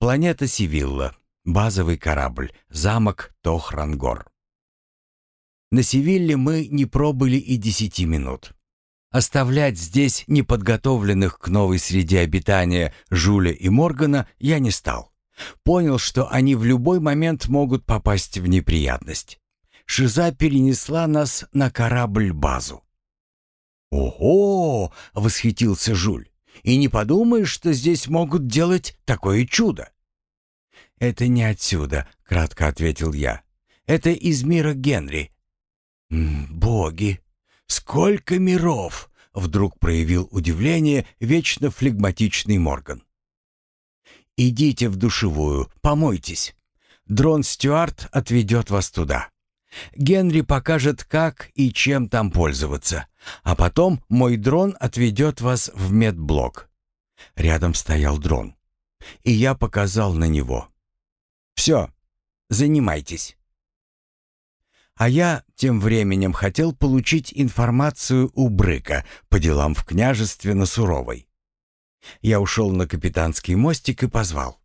Планета Сивилла. Базовый корабль. Замок Тохрангор. На Севилле мы не пробыли и десяти минут. Оставлять здесь неподготовленных к новой среде обитания Жуля и Моргана я не стал. Понял, что они в любой момент могут попасть в неприятность. Шиза перенесла нас на корабль-базу. «Ого!» — восхитился Жуль. «И не подумаешь, что здесь могут делать такое чудо!» «Это не отсюда», — кратко ответил я. «Это из мира Генри». «Боги! Сколько миров!» — вдруг проявил удивление вечно флегматичный Морган. «Идите в душевую, помойтесь. Дрон Стюарт отведет вас туда. Генри покажет, как и чем там пользоваться, а потом мой дрон отведет вас в медблок». Рядом стоял дрон, и я показал на него. «Все, занимайтесь». А я тем временем хотел получить информацию у Брыка по делам в княжестве на Суровой. Я ушел на капитанский мостик и позвал.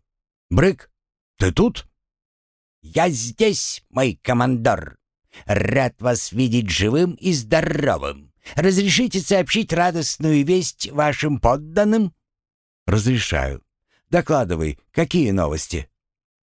«Брык, ты тут?» «Я здесь, мой командор. Рад вас видеть живым и здоровым. Разрешите сообщить радостную весть вашим подданным?» «Разрешаю. Докладывай, какие новости?»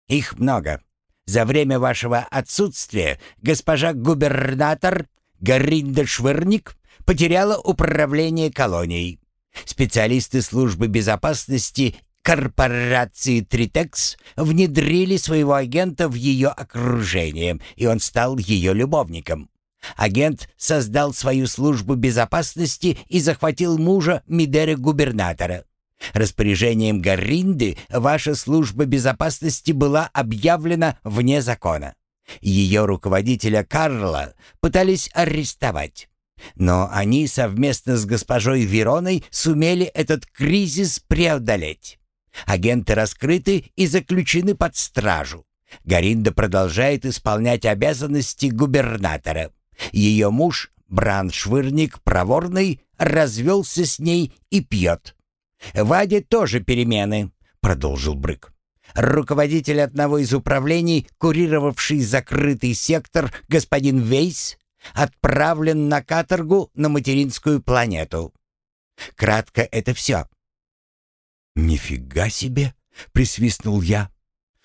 «Их много. За время вашего отсутствия госпожа губернатор Гаринда Швырник потеряла управление колонией. Специалисты службы безопасности корпорации Тритекс внедрили своего агента в ее окружение, и он стал ее любовником. Агент создал свою службу безопасности и захватил мужа Мидера-губернатора. Распоряжением Гаринды ваша служба безопасности была объявлена вне закона. Ее руководителя Карла пытались арестовать. Но они совместно с госпожой Вероной сумели этот кризис преодолеть. Агенты раскрыты и заключены под стражу. Гаринда продолжает исполнять обязанности губернатора. Ее муж, Бран Швырник Проворный, развелся с ней и пьет. «Ваде тоже перемены», — продолжил Брык. Руководитель одного из управлений, курировавший закрытый сектор, господин Вейс, отправлен на каторгу на материнскую планету. Кратко это все. «Нифига себе!» — присвистнул я.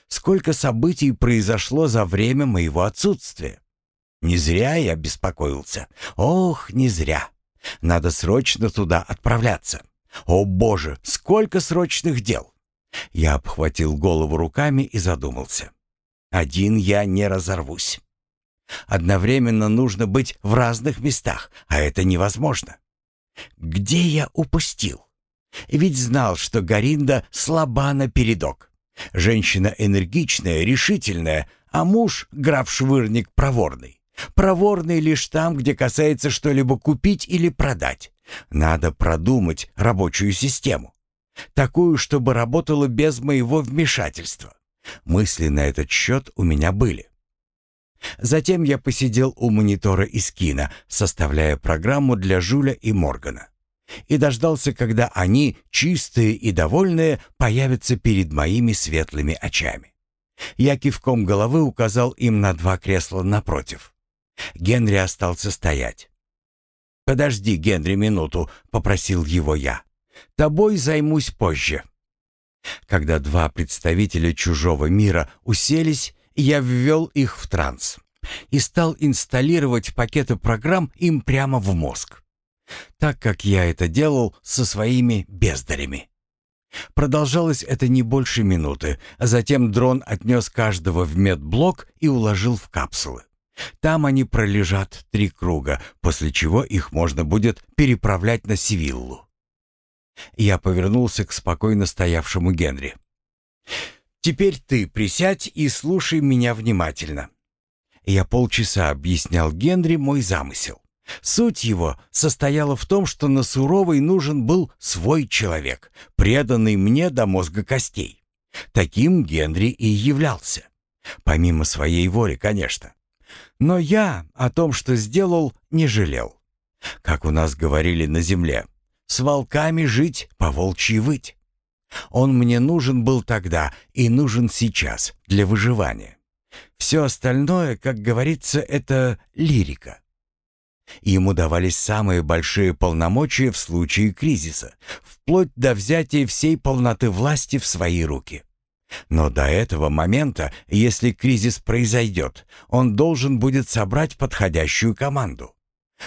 «Сколько событий произошло за время моего отсутствия! Не зря я беспокоился. Ох, не зря! Надо срочно туда отправляться!» О боже, сколько срочных дел! Я обхватил голову руками и задумался. Один я не разорвусь. Одновременно нужно быть в разных местах, а это невозможно. Где я упустил? Ведь знал, что Гаринда слаба на передок. Женщина энергичная, решительная, а муж, граф Швырник, проворный. Проворный лишь там, где касается что-либо купить или продать. Надо продумать рабочую систему. Такую, чтобы работала без моего вмешательства. Мысли на этот счет у меня были. Затем я посидел у монитора из кино, составляя программу для Жуля и Моргана. И дождался, когда они, чистые и довольные, появятся перед моими светлыми очами. Я кивком головы указал им на два кресла напротив. Генри остался стоять. «Подожди, Генри, минуту», — попросил его я. «Тобой займусь позже». Когда два представителя чужого мира уселись, я ввел их в транс и стал инсталлировать пакеты программ им прямо в мозг, так как я это делал со своими бездарями. Продолжалось это не больше минуты, а затем дрон отнес каждого в медблок и уложил в капсулы. Там они пролежат три круга, после чего их можно будет переправлять на Сивиллу. Я повернулся к спокойно стоявшему Генри. «Теперь ты присядь и слушай меня внимательно». Я полчаса объяснял Генри мой замысел. Суть его состояла в том, что на Суровой нужен был свой человек, преданный мне до мозга костей. Таким Генри и являлся. Помимо своей воли, конечно. Но я о том, что сделал, не жалел. Как у нас говорили на земле, с волками жить, по волчьи выть. Он мне нужен был тогда и нужен сейчас для выживания. Все остальное, как говорится, это лирика. Ему давались самые большие полномочия в случае кризиса, вплоть до взятия всей полноты власти в свои руки. Но до этого момента, если кризис произойдет, он должен будет собрать подходящую команду.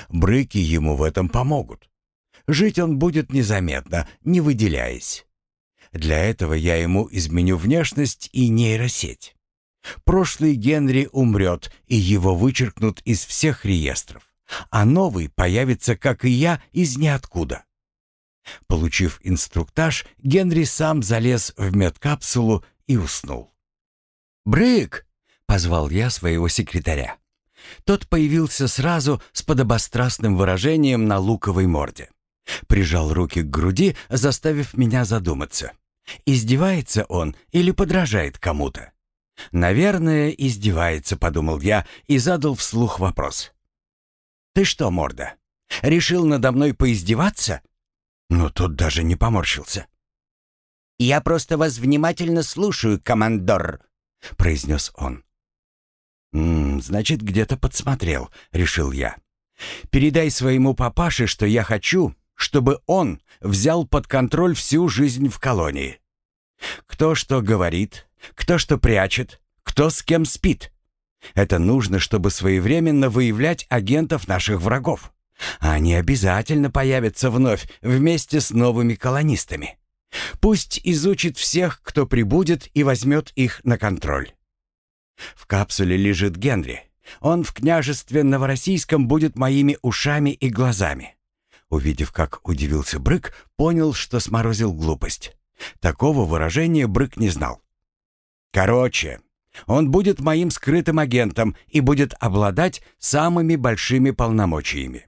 Брыки ему в этом помогут. Жить он будет незаметно, не выделяясь. Для этого я ему изменю внешность и нейросеть. Прошлый Генри умрет, и его вычеркнут из всех реестров, а новый появится, как и я, из ниоткуда. Получив инструктаж, Генри сам залез в медкапсулу и уснул. «Брык!» — позвал я своего секретаря. Тот появился сразу с подобострастным выражением на луковой морде. Прижал руки к груди, заставив меня задуматься. Издевается он или подражает кому-то? «Наверное, издевается», — подумал я и задал вслух вопрос. «Ты что, морда, решил надо мной поиздеваться?» Но тот даже не поморщился. «Я просто вас внимательно слушаю, командор», — произнес он. «М -м, «Значит, где-то подсмотрел», — решил я. «Передай своему папаше, что я хочу, чтобы он взял под контроль всю жизнь в колонии. Кто что говорит, кто что прячет, кто с кем спит. Это нужно, чтобы своевременно выявлять агентов наших врагов. Они обязательно появятся вновь вместе с новыми колонистами. Пусть изучит всех, кто прибудет и возьмет их на контроль. В капсуле лежит Генри. Он в княжестве Новороссийском будет моими ушами и глазами. Увидев, как удивился Брык, понял, что сморозил глупость. Такого выражения Брык не знал. Короче, он будет моим скрытым агентом и будет обладать самыми большими полномочиями.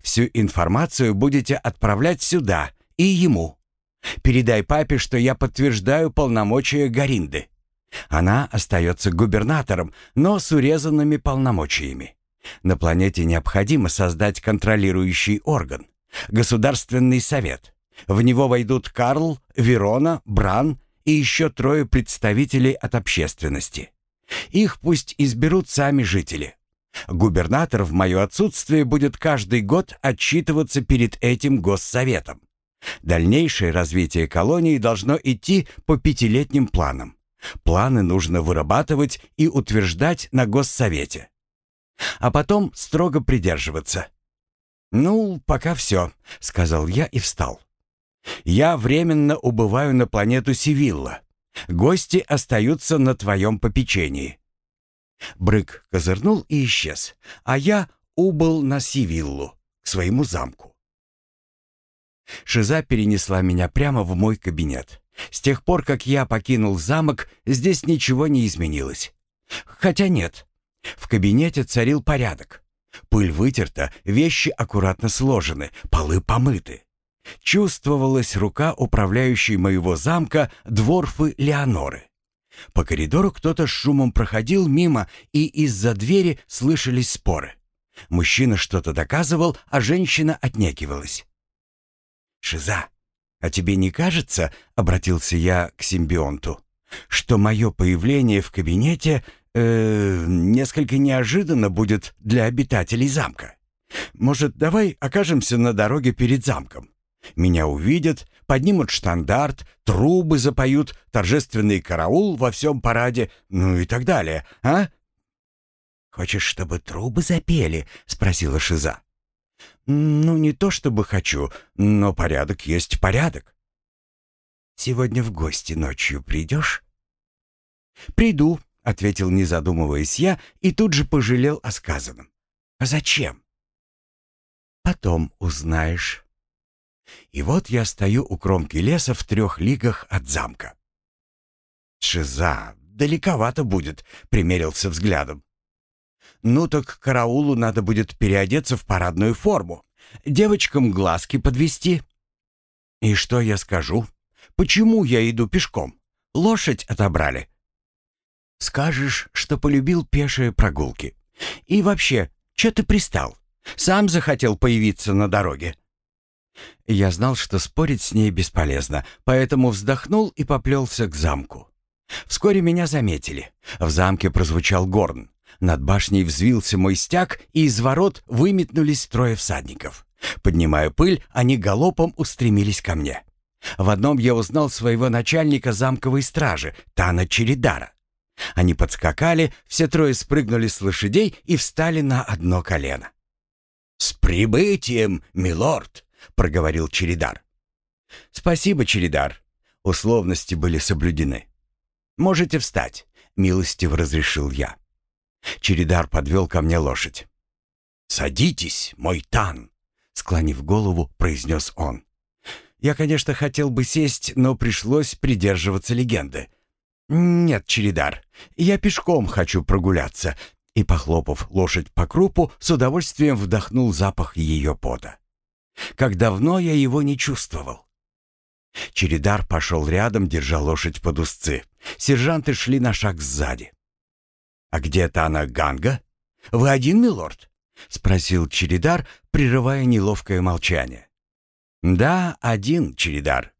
Всю информацию будете отправлять сюда и ему. Передай папе, что я подтверждаю полномочия Гаринды. Она остается губернатором, но с урезанными полномочиями. На планете необходимо создать контролирующий орган – Государственный совет. В него войдут Карл, Верона, Бран и еще трое представителей от общественности. Их пусть изберут сами жители. Губернатор в мое отсутствие будет каждый год отчитываться перед этим госсоветом. Дальнейшее развитие колонии должно идти по пятилетним планам. Планы нужно вырабатывать и утверждать на госсовете. А потом строго придерживаться. «Ну, пока все», — сказал я и встал. «Я временно убываю на планету Сивилла. Гости остаются на твоем попечении». Брык козырнул и исчез, а я убыл на Сивиллу, к своему замку. Шиза перенесла меня прямо в мой кабинет. С тех пор, как я покинул замок, здесь ничего не изменилось. Хотя нет. В кабинете царил порядок. Пыль вытерта, вещи аккуратно сложены, полы помыты. Чувствовалась рука управляющей моего замка дворфы Леоноры. По коридору кто-то с шумом проходил мимо, и из-за двери слышались споры. Мужчина что-то доказывал, а женщина отнекивалась. «Шиза, а тебе не кажется, — обратился я к симбионту, — что мое появление в кабинете э, несколько неожиданно будет для обитателей замка? Может, давай окажемся на дороге перед замком? Меня увидят, поднимут штандарт, трубы запоют, торжественный караул во всем параде, ну и так далее, а?» «Хочешь, чтобы трубы запели?» — спросила Шиза. «Ну, не то чтобы хочу, но порядок есть порядок». «Сегодня в гости ночью придешь?» «Приду», — ответил, не задумываясь я, и тут же пожалел о сказанном. «А зачем?» «Потом узнаешь». И вот я стою у кромки леса в трех лигах от замка. «Шиза, далековато будет», — примерился взглядом. «Ну так караулу надо будет переодеться в парадную форму, девочкам глазки подвести». «И что я скажу? Почему я иду пешком? Лошадь отобрали». «Скажешь, что полюбил пешие прогулки. И вообще, что ты пристал? Сам захотел появиться на дороге». Я знал, что спорить с ней бесполезно, поэтому вздохнул и поплелся к замку. Вскоре меня заметили. В замке прозвучал горн. Над башней взвился мой стяг, и из ворот выметнулись трое всадников. Поднимая пыль, они галопом устремились ко мне. В одном я узнал своего начальника замковой стражи, Тана Чередара. Они подскакали, все трое спрыгнули с лошадей и встали на одно колено. «С прибытием, милорд!» — проговорил Чередар. «Спасибо, Чередар». Условности были соблюдены. «Можете встать», — милостиво разрешил я. Чередар подвел ко мне лошадь. «Садитесь, мой Тан», — склонив голову, произнес он. Я, конечно, хотел бы сесть, но пришлось придерживаться легенды. «Нет, Чередар, я пешком хочу прогуляться», и, похлопав лошадь по крупу, с удовольствием вдохнул запах ее пота. Как давно я его не чувствовал. Чередар пошел рядом, держа лошадь под узцы. Сержанты шли на шаг сзади. «А где-то она Ганга? Вы один, милорд?» — спросил Чередар, прерывая неловкое молчание. «Да, один, Чередар.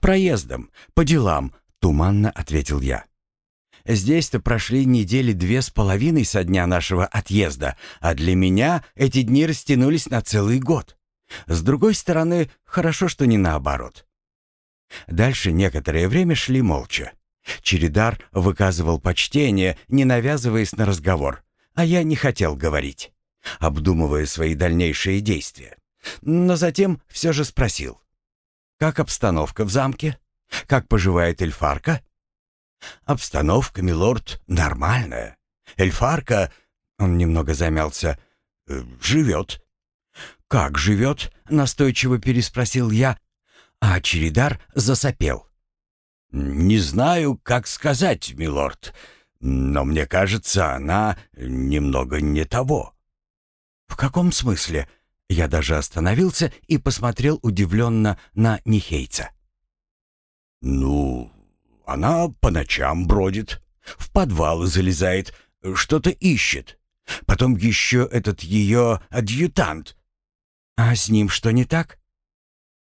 Проездом, по делам», — туманно ответил я. «Здесь-то прошли недели две с половиной со дня нашего отъезда, а для меня эти дни растянулись на целый год. С другой стороны, хорошо, что не наоборот». Дальше некоторое время шли молча. Чередар выказывал почтение, не навязываясь на разговор, а я не хотел говорить, обдумывая свои дальнейшие действия. Но затем все же спросил. «Как обстановка в замке? Как поживает Эльфарка?» «Обстановка, милорд, нормальная. Эльфарка...» Он немного замялся. «э, «Живет». «Как живет?» — настойчиво переспросил я, а Чередар засопел. «Не знаю, как сказать, милорд, но мне кажется, она немного не того». «В каком смысле?» Я даже остановился и посмотрел удивленно на Нихейца. «Ну, она по ночам бродит, в подвалы залезает, что-то ищет. Потом еще этот ее адъютант». «А с ним что не так?»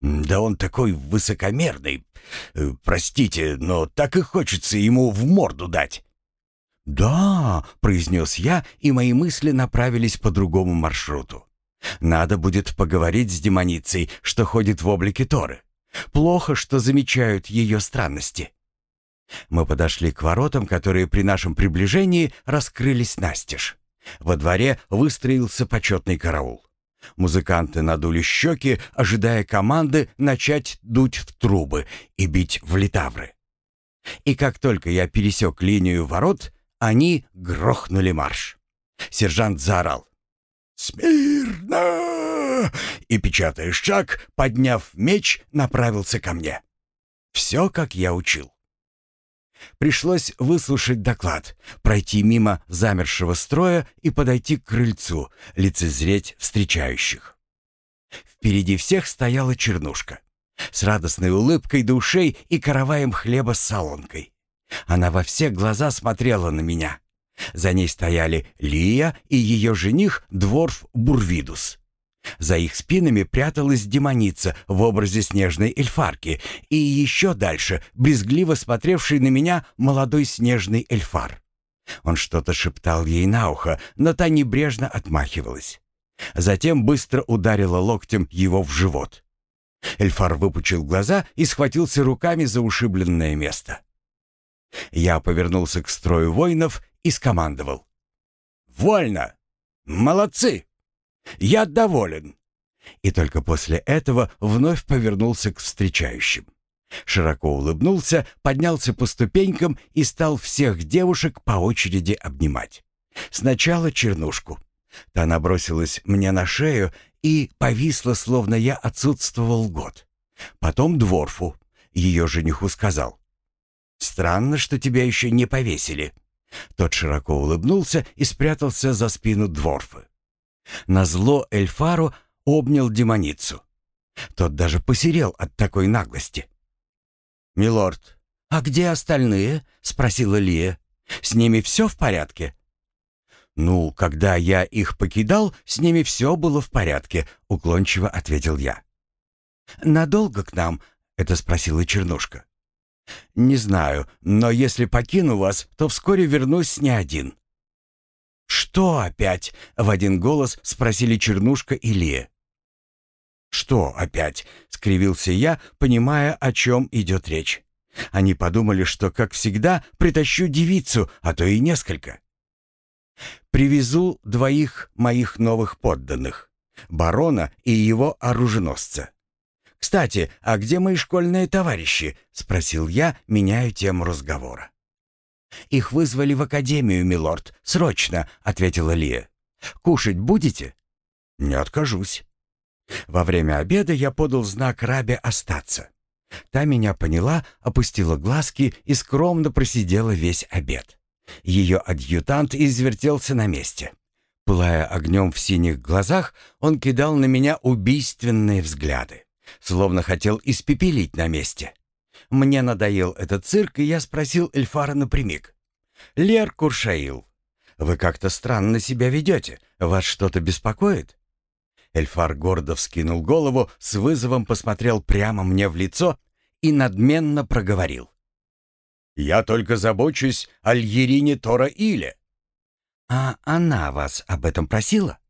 «Да он такой высокомерный. Простите, но так и хочется ему в морду дать». «Да», — произнес я, и мои мысли направились по другому маршруту. Надо будет поговорить с демоницей, что ходит в облике Торы. Плохо, что замечают ее странности. Мы подошли к воротам, которые при нашем приближении раскрылись настежь. Во дворе выстроился почетный караул. Музыканты надули щеки, ожидая команды начать дуть в трубы и бить в литавры. И как только я пересек линию ворот, они грохнули марш. Сержант заорал. «Смирно!» И, печатая шаг, подняв меч, направился ко мне. Все, как я учил. Пришлось выслушать доклад, пройти мимо замершего строя и подойти к крыльцу, лицезреть встречающих. Впереди всех стояла чернушка. С радостной улыбкой до ушей и караваем хлеба с солонкой. Она во все глаза смотрела на меня. За ней стояли Лия и ее жених Дворф Бурвидус. За их спинами пряталась демоница в образе снежной эльфарки, и еще дальше брезгливо смотревший на меня молодой снежный эльфар. Он что-то шептал ей на ухо, но та небрежно отмахивалась. Затем быстро ударила локтем его в живот. Эльфар выпучил глаза и схватился руками за ушибленное место. Я повернулся к строю воинов и скомандовал. «Вольно! Молодцы! Я доволен!» И только после этого вновь повернулся к встречающим. Широко улыбнулся, поднялся по ступенькам и стал всех девушек по очереди обнимать. Сначала чернушку. Та набросилась мне на шею и повисла, словно я отсутствовал год. Потом дворфу. Ее жениху сказал. «Странно, что тебя еще не повесили». Тот широко улыбнулся и спрятался за спину дворфы. Назло Эльфару обнял демоницу. Тот даже посерел от такой наглости. «Милорд, а где остальные?» — спросила Лия. «С ними все в порядке?» «Ну, когда я их покидал, с ними все было в порядке», — уклончиво ответил я. «Надолго к нам?» — это спросила Чернушка. «Не знаю, но если покину вас, то вскоре вернусь не один». «Что опять?» — в один голос спросили Чернушка и Лия. «Что опять?» — скривился я, понимая, о чем идет речь. Они подумали, что, как всегда, притащу девицу, а то и несколько. «Привезу двоих моих новых подданных, барона и его оруженосца. «Кстати, а где мои школьные товарищи?» — спросил я, меняя тему разговора. «Их вызвали в академию, милорд. Срочно», — ответила Лия. «Кушать будете?» «Не откажусь». Во время обеда я подал знак Рабе остаться. Та меня поняла, опустила глазки и скромно просидела весь обед. Ее адъютант извертелся на месте. Пылая огнем в синих глазах, он кидал на меня убийственные взгляды. Словно хотел испепелить на месте. Мне надоел этот цирк, и я спросил Эльфара напрямик. «Лер Куршаил, вы как-то странно себя ведете. Вас что-то беспокоит?» Эльфар гордо вскинул голову, с вызовом посмотрел прямо мне в лицо и надменно проговорил. «Я только забочусь о Льерине Тора Иле». «А она вас об этом просила?»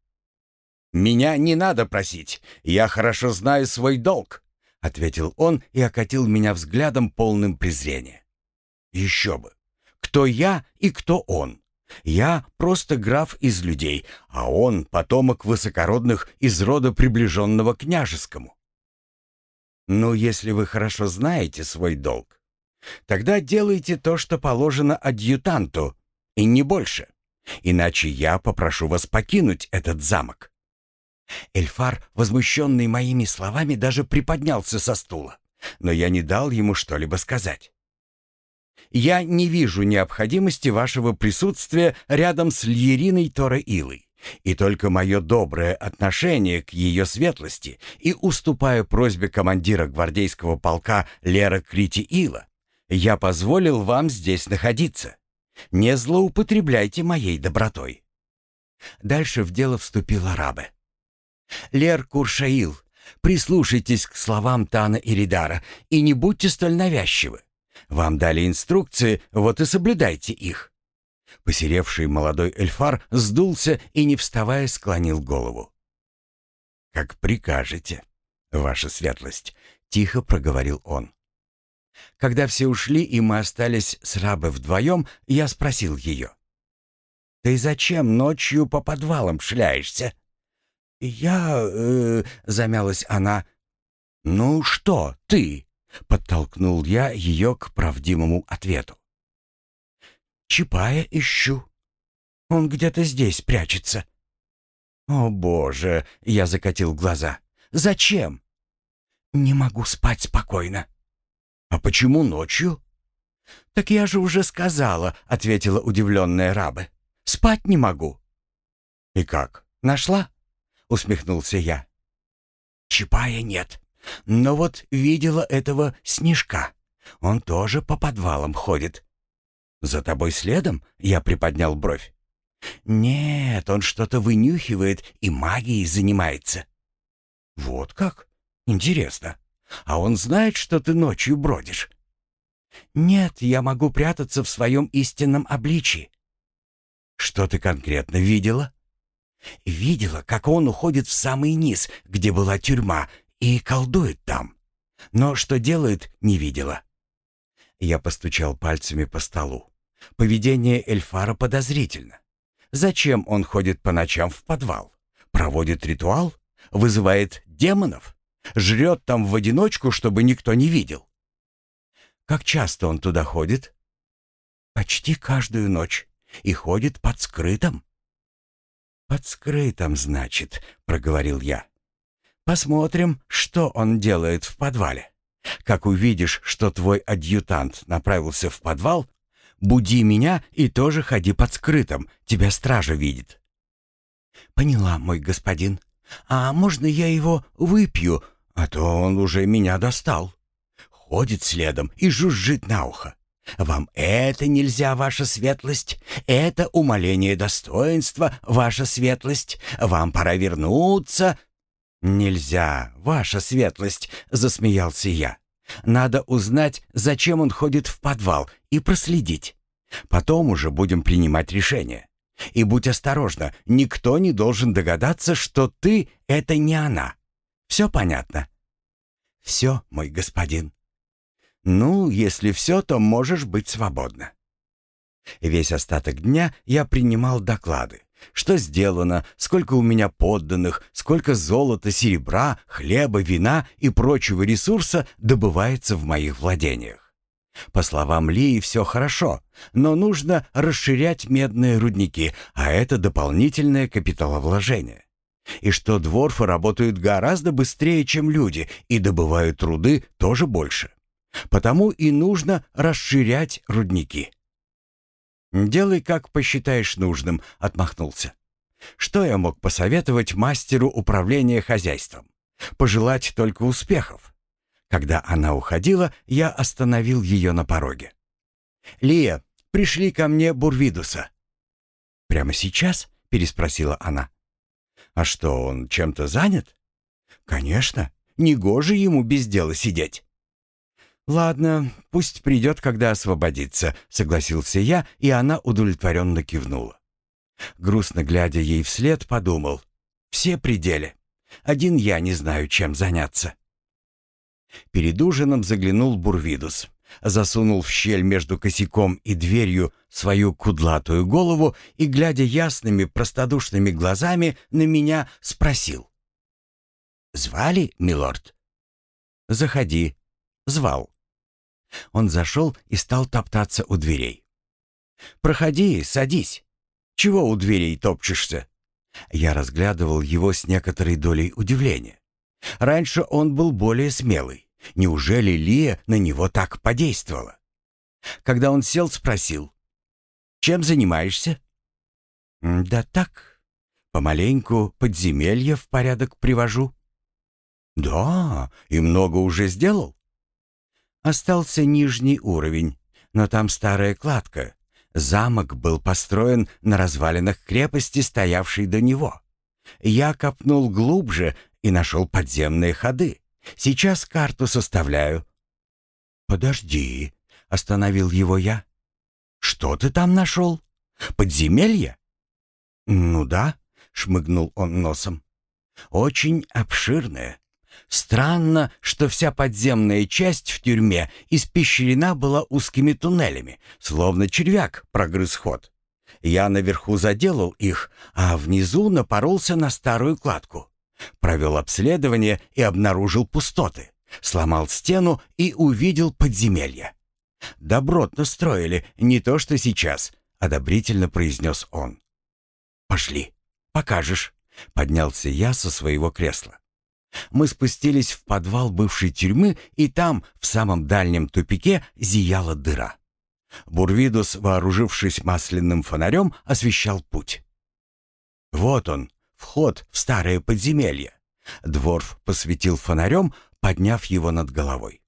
«Меня не надо просить. Я хорошо знаю свой долг», — ответил он и окатил меня взглядом полным презрения. «Еще бы! Кто я и кто он? Я просто граф из людей, а он потомок высокородных из рода приближенного княжескому». «Ну, если вы хорошо знаете свой долг, тогда делайте то, что положено адъютанту, и не больше. Иначе я попрошу вас покинуть этот замок». Эльфар, возмущенный моими словами, даже приподнялся со стула, но я не дал ему что-либо сказать. «Я не вижу необходимости вашего присутствия рядом с Льериной Тора-Илой, и только мое доброе отношение к ее светлости и уступая просьбе командира гвардейского полка Лера Крити-Ила, я позволил вам здесь находиться. Не злоупотребляйте моей добротой». Дальше в дело вступила Рабе. Лер Куршаил, прислушайтесь к словам Тана и Ридара и не будьте столь навязчивы. Вам дали инструкции, вот и соблюдайте их». Посеревший молодой эльфар сдулся и, не вставая, склонил голову. «Как прикажете, ваша светлость», — тихо проговорил он. Когда все ушли, и мы остались с рабой вдвоем, я спросил ее. «Ты зачем ночью по подвалам шляешься?» «Я...» э, — замялась она. «Ну что, ты?» — подтолкнул я ее к правдивому ответу. «Чапая ищу. Он где-то здесь прячется». «О, Боже!» — я закатил глаза. «Зачем?» «Не могу спать спокойно». «А почему ночью?» «Так я же уже сказала», — ответила удивленная раба. «Спать не могу». «И как, нашла?» — усмехнулся я. «Чапая нет. Но вот видела этого снежка. Он тоже по подвалам ходит». «За тобой следом?» — я приподнял бровь. «Нет, он что-то вынюхивает и магией занимается». «Вот как? Интересно. А он знает, что ты ночью бродишь?» «Нет, я могу прятаться в своем истинном обличии». «Что ты конкретно видела?» Видела, как он уходит в самый низ, где была тюрьма, и колдует там. Но что делает, не видела. Я постучал пальцами по столу. Поведение Эльфара подозрительно. Зачем он ходит по ночам в подвал? Проводит ритуал? Вызывает демонов? Жрет там в одиночку, чтобы никто не видел? Как часто он туда ходит? Почти каждую ночь. И ходит под скрытым. «Под скрытым, значит», — проговорил я. «Посмотрим, что он делает в подвале. Как увидишь, что твой адъютант направился в подвал, буди меня и тоже ходи под скрытым, тебя стража видит». «Поняла, мой господин. А можно я его выпью, а то он уже меня достал?» Ходит следом и жужжит на ухо. Вам это нельзя, ваша светлость. Это умаление достоинства, ваша светлость. Вам пора вернуться. «Нельзя, ваша светлость», — засмеялся я. «Надо узнать, зачем он ходит в подвал, и проследить. Потом уже будем принимать решение. И будь осторожна, никто не должен догадаться, что ты — это не она. Все понятно?» «Все, мой господин». «Ну, если все, то можешь быть свободна». Весь остаток дня я принимал доклады. Что сделано, сколько у меня подданных, сколько золота, серебра, хлеба, вина и прочего ресурса добывается в моих владениях. По словам Лии, все хорошо, но нужно расширять медные рудники, а это дополнительное капиталовложение. И что дворфы работают гораздо быстрее, чем люди, и добывают труды тоже больше. Потому и нужно расширять рудники. «Делай, как посчитаешь нужным», — отмахнулся. «Что я мог посоветовать мастеру управления хозяйством? Пожелать только успехов». Когда она уходила, я остановил ее на пороге. «Лия, пришли ко мне Бурвидуса». «Прямо сейчас?» — переспросила она. «А что, он чем-то занят?» «Конечно. Негоже ему без дела сидеть». «Ладно, пусть придет, когда освободится», — согласился я, и она удовлетворенно кивнула. Грустно глядя ей вслед, подумал. «Все пределы. Один я не знаю, чем заняться». Перед ужином заглянул Бурвидус, засунул в щель между косяком и дверью свою кудлатую голову и, глядя ясными, простодушными глазами, на меня спросил. «Звали, милорд?» «Заходи», звал. Он зашел и стал топтаться у дверей. «Проходи, садись. Чего у дверей топчешься?» Я разглядывал его с некоторой долей удивления. Раньше он был более смелый. Неужели Лия на него так подействовала? Когда он сел, спросил. «Чем занимаешься?» «Да так, помаленьку подземелье в порядок привожу». «Да, и много уже сделал?» Остался нижний уровень, но там старая кладка. Замок был построен на развалинах крепости, стоявшей до него. Я копнул глубже и нашел подземные ходы. Сейчас карту составляю. «Подожди», — остановил его я. «Что ты там нашел? Подземелье?» «Ну да», — шмыгнул он носом. «Очень обширное. Странно, что вся подземная часть в тюрьме испещрена была узкими туннелями, словно червяк прогрыз ход. Я наверху заделал их, а внизу напоролся на старую кладку. Провел обследование и обнаружил пустоты. Сломал стену и увидел подземелье. «Добротно строили, не то что сейчас», — одобрительно произнес он. «Пошли, покажешь», — поднялся я со своего кресла. Мы спустились в подвал бывшей тюрьмы, и там, в самом дальнем тупике, зияла дыра. Бурвидус, вооружившись масляным фонарем, освещал путь. «Вот он, вход в старое подземелье». Дворф посветил фонарем, подняв его над головой.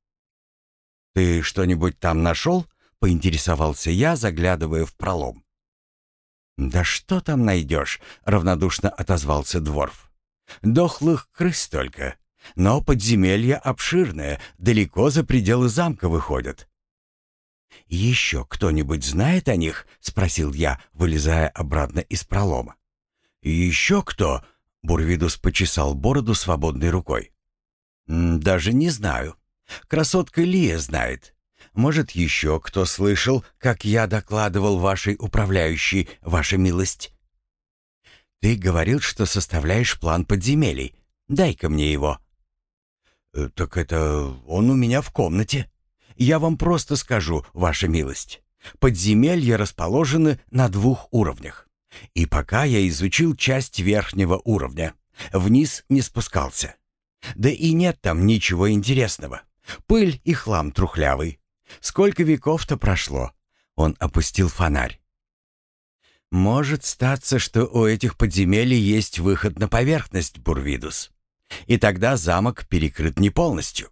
«Ты что-нибудь там нашел?» — поинтересовался я, заглядывая в пролом. «Да что там найдешь?» — равнодушно отозвался Дворф. Дохлых крыс только. Но подземелье обширное, далеко за пределы замка выходят. «Еще кто-нибудь знает о них?» — спросил я, вылезая обратно из пролома. «Еще кто?» — Бурвидус почесал бороду свободной рукой. «Даже не знаю. Красотка Лия знает. Может, еще кто слышал, как я докладывал вашей управляющей, ваша милость?» Ты говорил, что составляешь план подземелий. Дай-ка мне его». Э, «Так это он у меня в комнате. Я вам просто скажу, ваша милость. Подземелья расположены на двух уровнях. И пока я изучил часть верхнего уровня, вниз не спускался. Да и нет там ничего интересного. Пыль и хлам трухлявый. Сколько веков-то прошло?» Он опустил фонарь. Может статься, что у этих подземелий есть выход на поверхность, Бурвидус. И тогда замок перекрыт не полностью.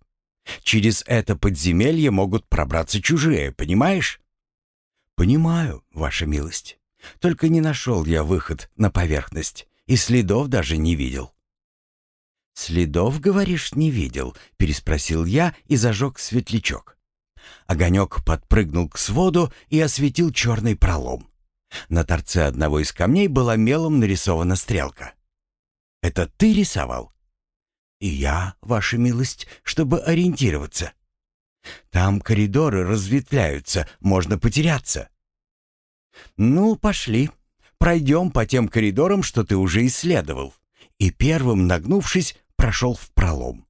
Через это подземелье могут пробраться чужие, понимаешь? Понимаю, ваша милость. Только не нашел я выход на поверхность и следов даже не видел. «Следов, говоришь, не видел?» — переспросил я и зажег светлячок. Огонек подпрыгнул к своду и осветил черный пролом. На торце одного из камней была мелом нарисована стрелка. «Это ты рисовал?» «И я, ваша милость, чтобы ориентироваться. Там коридоры разветвляются, можно потеряться». «Ну, пошли. Пройдем по тем коридорам, что ты уже исследовал». И первым, нагнувшись, прошел в пролом.